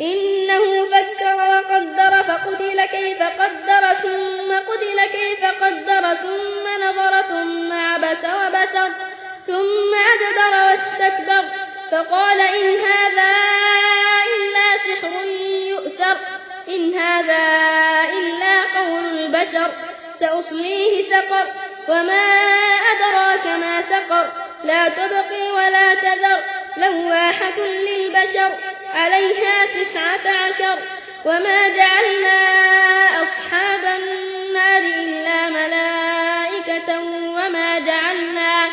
إنه فكر وقدر فقتل كيف قدر ثم قتل كيف قدر ثم نظر ثم عبس وبسر ثم أدبر واستكبر فقال إن هذا إلا سحر يؤثر إن هذا إلا قول البشر سأصليه سقر وما أدراك ما سقر لا تبقي ولا تذر لواحة للبشر. عليها تسعة عشر وما جعلنا أصحاب النار إلا ملائكة وما جعلنا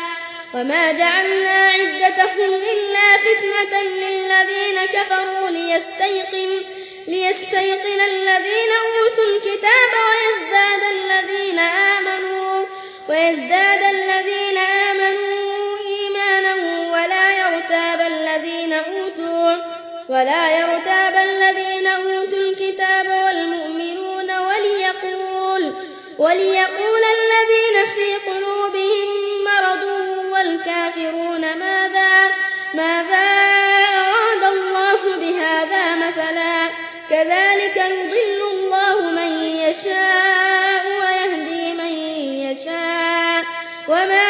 وما جعلنا عدتهم إلا فتنة للذين كفروا ليستيقن ليستيقن الذين أوتوا الكتاب ويزداد الذين آمنوا ويزداد الذين آمنوا إيمانا ولا يرتاب الذين أوتوا ولا يرتاب الذين أوتوا الكتاب والمؤمنون وليقول وليقول الذين في قلوبهم مرض والكافرون ماذا ماذا أراد الله بهذا مثلا؟ كذلك يضل الله من يشاء ويهدي من يشاء. وما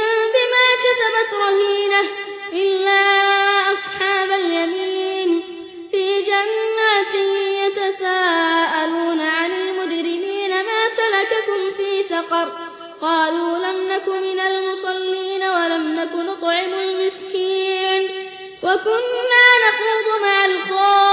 مستقر قالوا لم نك من المصلين ولم نك نطعم المسكين. وكنا نخوض مع الخائضين